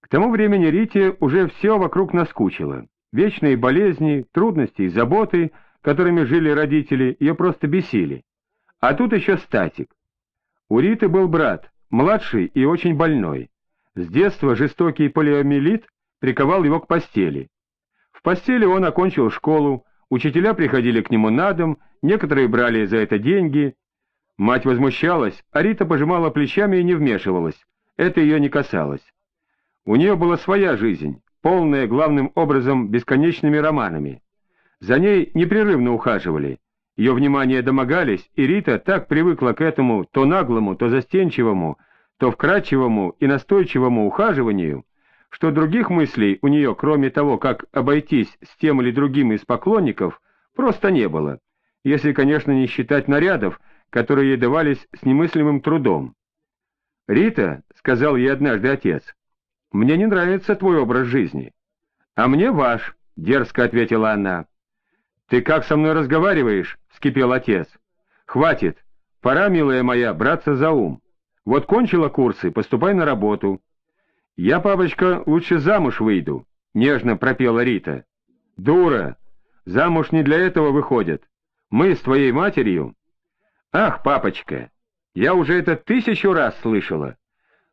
К тому времени Рите уже все вокруг наскучило. Вечные болезни, трудности и заботы, которыми жили родители, ее просто бесили. А тут еще статик. У Риты был брат, младший и очень больной. С детства жестокий полиомиелит приковал его к постели. В постели он окончил школу, учителя приходили к нему на дом, некоторые брали за это деньги. Мать возмущалась, а Рита пожимала плечами и не вмешивалась. Это ее не касалось. У нее была своя жизнь, полная главным образом бесконечными романами. За ней непрерывно ухаживали, ее внимание домогались, и Рита так привыкла к этому то наглому, то застенчивому, то вкрадчивому и настойчивому ухаживанию, что других мыслей у нее, кроме того, как обойтись с тем или другим из поклонников, просто не было, если, конечно, не считать нарядов, которые ей давались с немыслимым трудом. «Рита», — сказал ей однажды отец, — «мне не нравится твой образ жизни». «А мне ваш», — дерзко ответила она. «Ты как со мной разговариваешь?» — вскипел отец. «Хватит. Пора, милая моя, браться за ум. Вот кончила курсы, поступай на работу». «Я, папочка, лучше замуж выйду», — нежно пропела Рита. «Дура! Замуж не для этого выходят. Мы с твоей матерью...» «Ах, папочка, я уже это тысячу раз слышала.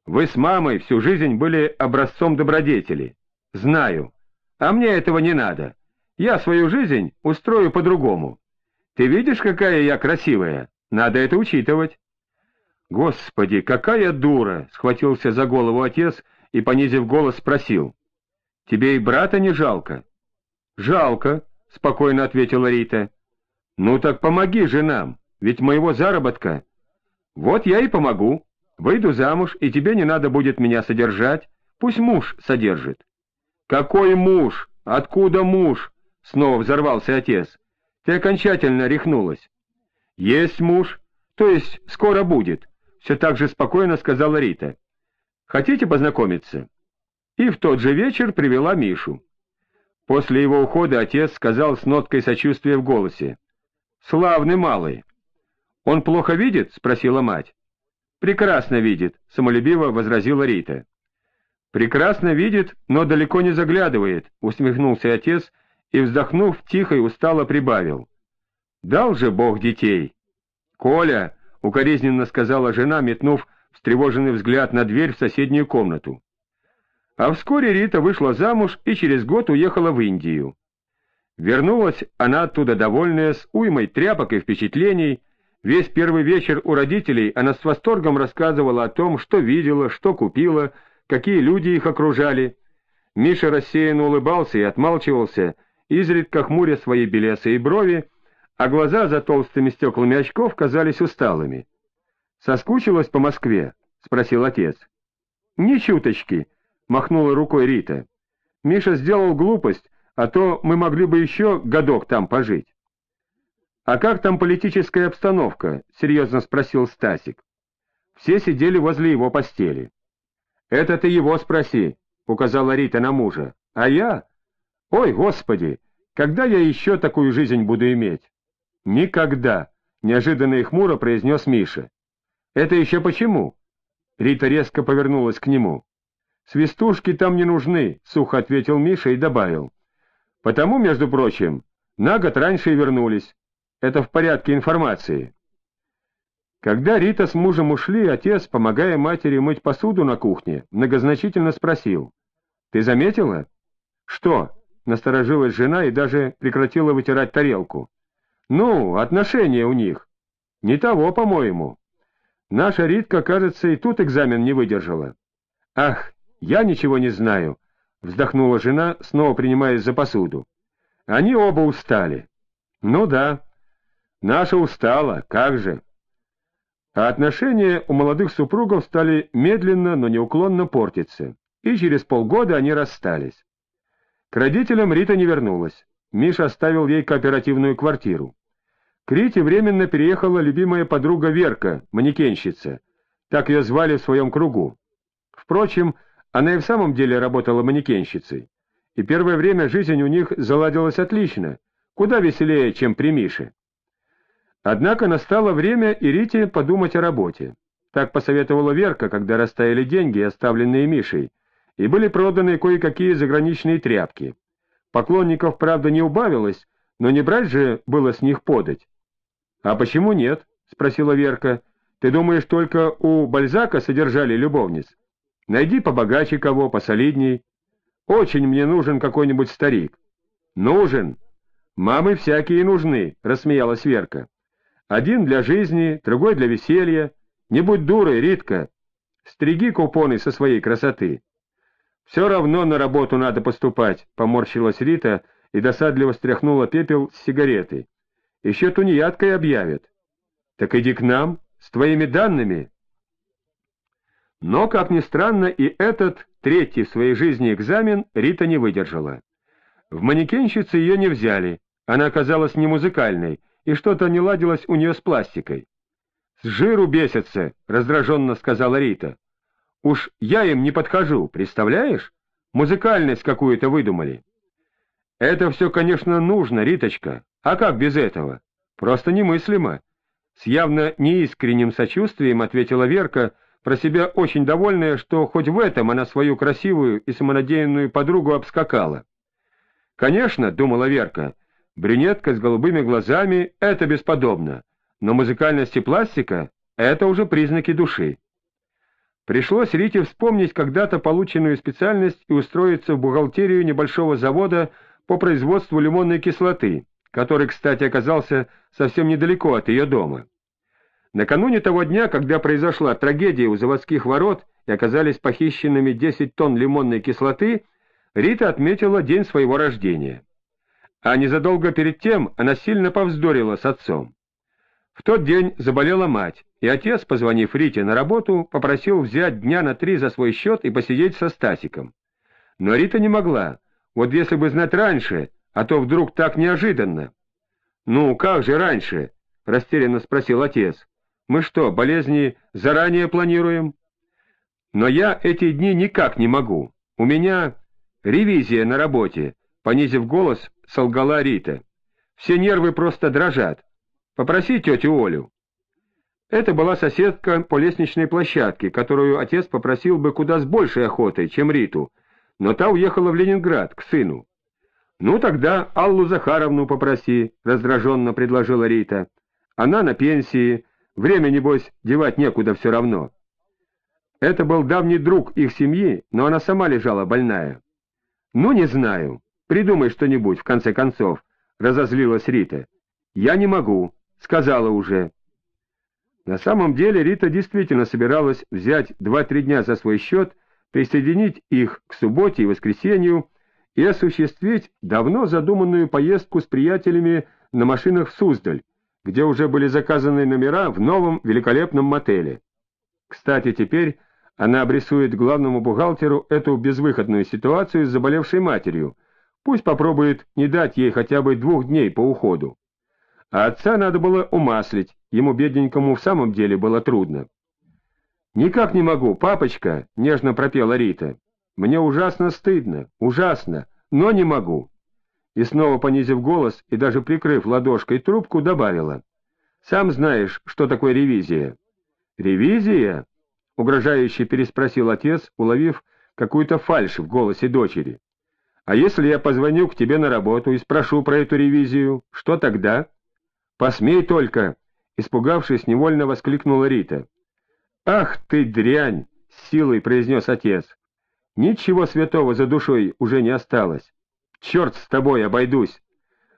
Вы с мамой всю жизнь были образцом добродетели. Знаю. А мне этого не надо. Я свою жизнь устрою по-другому. Ты видишь, какая я красивая? Надо это учитывать. Господи, какая дура! — схватился за голову отец и, понизив голос, спросил. Тебе и брата не жалко? Жалко, — спокойно ответила Рита. Ну так помоги же нам, ведь моего заработка... Вот я и помогу. Выйду замуж, и тебе не надо будет меня содержать. Пусть муж содержит. Какой муж? Откуда муж? Снова взорвался отец. Ты окончательно рехнулась. Есть муж, то есть скоро будет, все так же спокойно сказала Рита. Хотите познакомиться? И в тот же вечер привела Мишу. После его ухода отец сказал с ноткой сочувствия в голосе. «Славный малый». «Он плохо видит?» — спросила мать. «Прекрасно видит», — самолюбиво возразила Рита. «Прекрасно видит, но далеко не заглядывает», — усмехнулся отец и, вздохнув, тихо и устало прибавил. «Дал же Бог детей!» «Коля!» — укоризненно сказала жена, метнув встревоженный взгляд на дверь в соседнюю комнату. А вскоре Рита вышла замуж и через год уехала в Индию. Вернулась она оттуда довольная, с уймой тряпок и впечатлений. Весь первый вечер у родителей она с восторгом рассказывала о том, что видела, что купила, какие люди их окружали. Миша рассеянно улыбался и отмалчивался, изредка хмуря свои белесые брови, а глаза за толстыми стеклами очков казались усталыми. «Соскучилась по Москве?» — спросил отец. «Ни чуточки», — махнула рукой Рита. «Миша сделал глупость, а то мы могли бы еще годок там пожить». «А как там политическая обстановка?» — серьезно спросил Стасик. Все сидели возле его постели. «Это ты его спроси», — указала Рита на мужа. «А я? Ой, господи, когда я еще такую жизнь буду иметь? Никогда, неожиданно и хмуро произнес Миша. Это еще почему? Рита резко повернулась к нему. Свистушки там не нужны, сухо ответил Миша и добавил. Потому, между прочим, на год раньше и вернулись. Это в порядке информации. Когда Рита с мужем ушли, отец, помогая матери мыть посуду на кухне, многозначительно спросил. «Ты заметила?» «Что?» Насторожилась жена и даже прекратила вытирать тарелку. «Ну, отношения у них. Не того, по-моему. Наша Ритка, кажется, и тут экзамен не выдержала». «Ах, я ничего не знаю», — вздохнула жена, снова принимаясь за посуду. «Они оба устали». «Ну да, наша устала, как же». А отношения у молодых супругов стали медленно, но неуклонно портиться, и через полгода они расстались. К родителям Рита не вернулась. Миша оставил ей кооперативную квартиру. К Рите временно переехала любимая подруга Верка, манекенщица. Так ее звали в своем кругу. Впрочем, она и в самом деле работала манекенщицей. И первое время жизнь у них заладилась отлично, куда веселее, чем при Мише. Однако настало время и Рите подумать о работе. Так посоветовала Верка, когда растаяли деньги, оставленные Мишей, и были проданы кое-какие заграничные тряпки. Поклонников, правда, не убавилось, но не брать же было с них подать. — А почему нет? — спросила Верка. — Ты думаешь, только у Бальзака содержали любовниц? Найди побогаче кого, посолидней. Очень мне нужен какой-нибудь старик. — Нужен. Мамы всякие нужны, — рассмеялась Верка. — Один для жизни, другой для веселья. Не будь дурой, Ритка. Стриги купоны со своей красоты. Все равно на работу надо поступать, — поморщилась Рита и досадливо стряхнула пепел с сигаретой. Еще тунеядкой объявят. Так иди к нам, с твоими данными. Но, как ни странно, и этот, третий в своей жизни экзамен, Рита не выдержала. В манекенщицы ее не взяли, она оказалась не музыкальной, и что-то не ладилось у нее с пластикой. — С жиру бесятся, — раздраженно сказала Рита. — Уж я им не подхожу, представляешь? Музыкальность какую-то выдумали. — Это все, конечно, нужно, Риточка. А как без этого? Просто немыслимо. С явно неискренним сочувствием ответила Верка, про себя очень довольная, что хоть в этом она свою красивую и самонадеянную подругу обскакала. «Конечно», — думала Верка, — «брюнетка с голубыми глазами — это бесподобно, но музыкальность и пластика — это уже признаки души». Пришлось Рите вспомнить когда-то полученную специальность и устроиться в бухгалтерию небольшого завода по производству лимонной кислоты, который, кстати, оказался совсем недалеко от ее дома. Накануне того дня, когда произошла трагедия у заводских ворот и оказались похищенными 10 тонн лимонной кислоты, Рита отметила день своего рождения. А незадолго перед тем она сильно повздорила с отцом. В тот день заболела мать, и отец, позвонив Рите на работу, попросил взять дня на три за свой счет и посидеть со Стасиком. Но Рита не могла. Вот если бы знать раньше, а то вдруг так неожиданно. — Ну, как же раньше? — растерянно спросил отец. Мы что, болезни заранее планируем? Но я эти дни никак не могу. У меня ревизия на работе, понизив голос, солгала Рита. Все нервы просто дрожат. Попроси тетю Олю. Это была соседка по лестничной площадке, которую отец попросил бы куда с большей охотой, чем Риту, но та уехала в Ленинград, к сыну. «Ну тогда Аллу Захаровну попроси», — раздраженно предложила Рита. «Она на пенсии, Время, небось, девать некуда все равно. Это был давний друг их семьи, но она сама лежала больная. «Ну, не знаю. Придумай что-нибудь, в конце концов», — разозлилась Рита. «Я не могу. Сказала уже». На самом деле Рита действительно собиралась взять два-три дня за свой счет, присоединить их к субботе и воскресенью и осуществить давно задуманную поездку с приятелями на машинах в Суздаль, где уже были заказаны номера в новом великолепном мотеле. Кстати, теперь она обрисует главному бухгалтеру эту безвыходную ситуацию с заболевшей матерью, пусть попробует не дать ей хотя бы двух дней по уходу. А отца надо было умаслить, ему бедненькому в самом деле было трудно. «Никак не могу, папочка», — нежно пропела Рита. «Мне ужасно стыдно, ужасно, но не могу» и снова понизив голос и даже прикрыв ладошкой трубку, добавила. «Сам знаешь, что такое ревизия». «Ревизия?» — угрожающе переспросил отец, уловив какую-то фальшь в голосе дочери. «А если я позвоню к тебе на работу и спрошу про эту ревизию, что тогда?» «Посмей только!» — испугавшись, невольно воскликнула Рита. «Ах ты дрянь!» — с силой произнес отец. «Ничего святого за душой уже не осталось. Черт с тобой, обойдусь.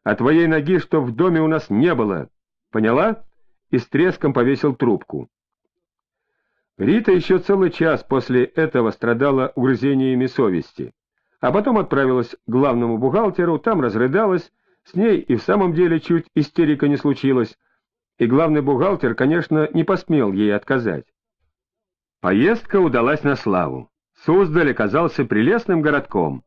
А твоей ноги, что в доме у нас не было. Поняла? И с треском повесил трубку. Рита еще целый час после этого страдала угрызениями совести, а потом отправилась к главному бухгалтеру, там разрыдалась, с ней и в самом деле чуть истерика не случилась, и главный бухгалтер, конечно, не посмел ей отказать. Поездка удалась на славу. Суздаль оказался прелестным городком,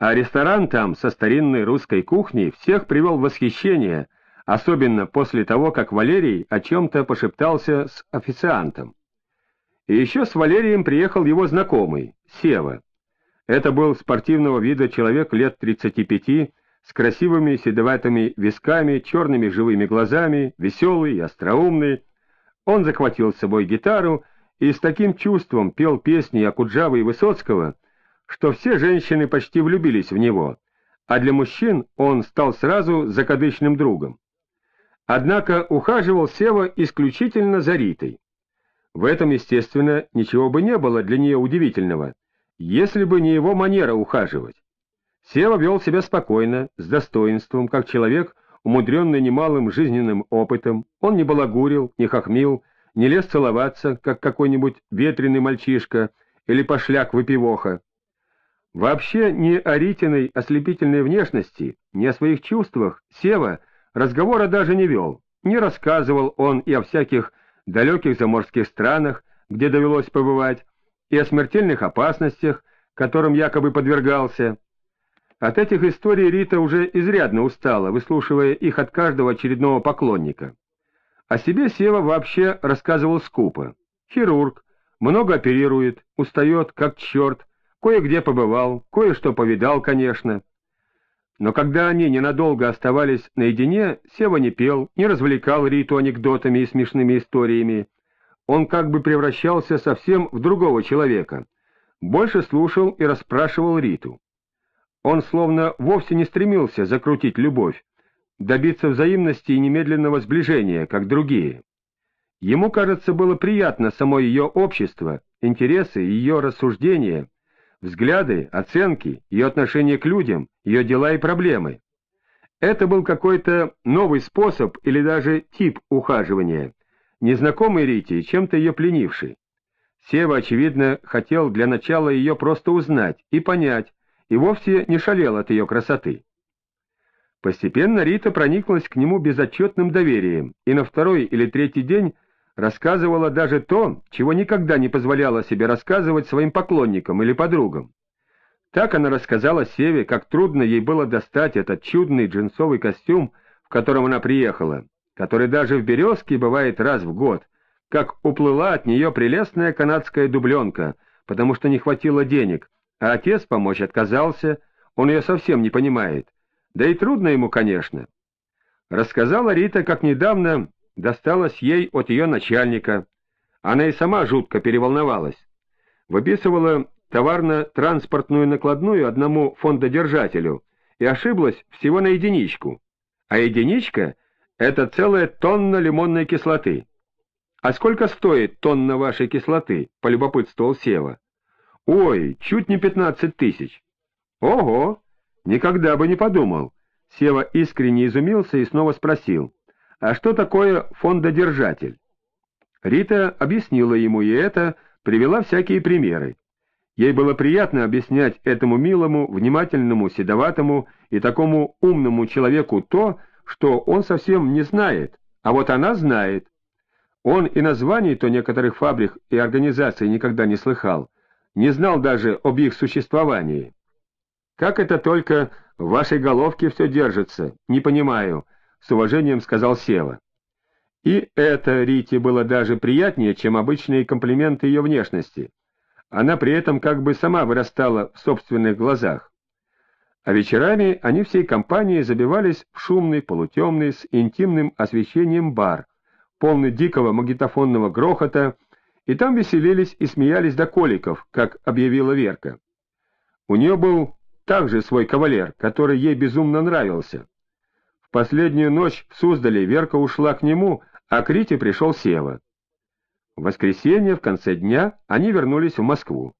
а ресторан там со старинной русской кухней всех привел в восхищение, особенно после того, как Валерий о чем-то пошептался с официантом. И еще с Валерием приехал его знакомый, Сева. Это был спортивного вида человек лет 35, с красивыми седоватыми висками, черными живыми глазами, веселый и остроумный. Он захватил с собой гитару и с таким чувством пел песни Акуджавы и Высоцкого, что все женщины почти влюбились в него, а для мужчин он стал сразу закадычным другом. Однако ухаживал Сева исключительно за Ритой. В этом, естественно, ничего бы не было для нее удивительного, если бы не его манера ухаживать. Сева вел себя спокойно, с достоинством, как человек, умудренный немалым жизненным опытом, он не балагурил, не хохмил, не лез целоваться, как какой-нибудь ветреный мальчишка или пошляк-выпивоха. Вообще ни о Ритиной ослепительной внешности, ни о своих чувствах Сева разговора даже не вел, не рассказывал он и о всяких далеких заморских странах, где довелось побывать, и о смертельных опасностях, которым якобы подвергался. От этих историй Рита уже изрядно устала, выслушивая их от каждого очередного поклонника. О себе Сева вообще рассказывал скупо. Хирург, много оперирует, устает, как черт, кое-где побывал, кое-что повидал, конечно. Но когда они ненадолго оставались наедине, Сева не пел, не развлекал Риту анекдотами и смешными историями. Он как бы превращался совсем в другого человека. Больше слушал и расспрашивал Риту. Он словно вовсе не стремился закрутить любовь, добиться взаимности и немедленного сближения, как другие. Ему, кажется, было приятно само ее общество, интересы, ее рассуждения — взгляды, оценки, ее отношение к людям, ее дела и проблемы. Это был какой-то новый способ или даже тип ухаживания, незнакомый Рите чем-то ее пленивший. Сева, очевидно, хотел для начала ее просто узнать и понять, и вовсе не шалел от ее красоты. Постепенно Рита прониклась к нему безотчетным доверием, и на второй или третий день рассказывала даже то, чего никогда не позволяла себе рассказывать своим поклонникам или подругам. Так она рассказала Севе, как трудно ей было достать этот чудный джинсовый костюм, в котором она приехала, который даже в «Березке» бывает раз в год, как уплыла от нее прелестная канадская дубленка, потому что не хватило денег, а отец помочь отказался, он ее совсем не понимает. Да и трудно ему, конечно. Рассказала Рита, как недавно досталось ей от ее начальника. Она и сама жутко переволновалась. Выписывала товарно-транспортную накладную одному фондодержателю и ошиблась всего на единичку. А единичка — это целая тонна лимонной кислоты. «А сколько стоит тонна вашей кислоты?» — полюбопытствовал Сева. «Ой, чуть не пятнадцать тысяч». «Ого! Никогда бы не подумал». Сева искренне изумился и снова спросил. А что такое фондодержатель? Рита объяснила ему и это, привела всякие примеры. Ей было приятно объяснять этому милому, внимательному, седоватому и такому умному человеку то, что он совсем не знает, а вот она знает. Он и названий-то некоторых фабрик и организаций никогда не слыхал, не знал даже об их существовании. Как это только в вашей головке все держится, не понимаю, — с уважением сказал Сева. И это Рите было даже приятнее, чем обычные комплименты ее внешности. Она при этом как бы сама вырастала в собственных глазах. А вечерами они всей компанией забивались в шумный, полутемный, с интимным освещением бар, полный дикого магнитофонного грохота, и там веселились и смеялись до коликов, как объявила Верка. У нее был также свой кавалер, который ей безумно нравился. В последнюю ночь в Суздале Верка ушла к нему, а к Рите пришел Сева. В воскресенье в конце дня они вернулись в Москву.